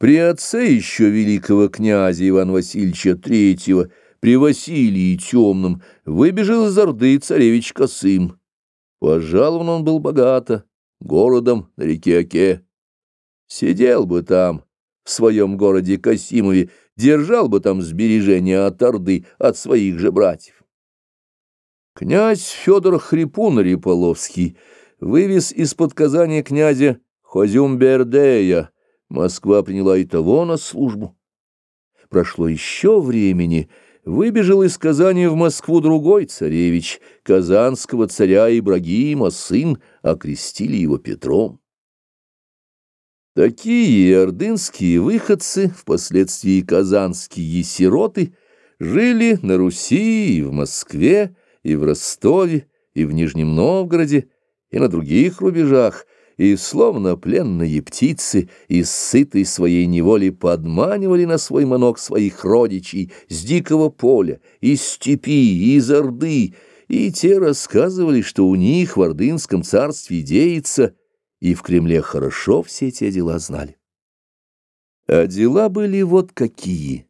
При отце еще великого князя Ивана Васильевича III, при Василии Темном, выбежал из Орды царевич Косым. Пожалован он был богато, городом на реке Оке. Сидел бы там, в своем городе Касимове, держал бы там сбережения от Орды, от своих же братьев. Князь Федор Хрипун-Риполовский вывез из-под Казани князя Хозюмбердея, Москва приняла и того на службу. Прошло еще времени, выбежал из Казани в Москву другой царевич, казанского царя Ибрагима, сын, окрестили его Петром. Такие ордынские выходцы, впоследствии казанские сироты, жили на Руси и в Москве, и в Ростове, и в Нижнем Новгороде, и на других рубежах, и, словно пленные птицы, из сытой своей неволи подманивали на свой манок своих родичей с дикого поля, из степи, из Орды, и те рассказывали, что у них в Ордынском царстве деется, и в Кремле хорошо все эти дела знали. А дела были вот какие.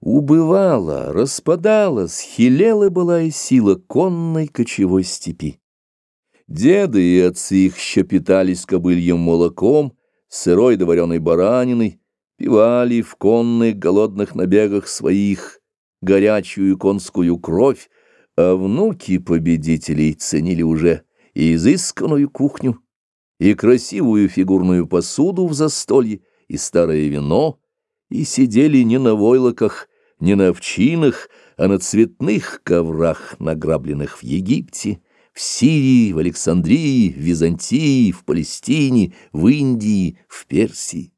Убывала, распадала, схилела была и сила конной кочевой степи. Деды и отцы их еще питались кобыльем молоком, сырой довареной бараниной, пивали в конных голодных набегах своих горячую конскую кровь, а внуки победителей ценили уже и изысканную кухню, и красивую фигурную посуду в застолье, и старое вино, и сидели не на войлоках, не на овчинах, а на цветных коврах, награбленных в Египте, в Сирии, в Александрии, в Византии, в Палестине, в Индии, в Персии.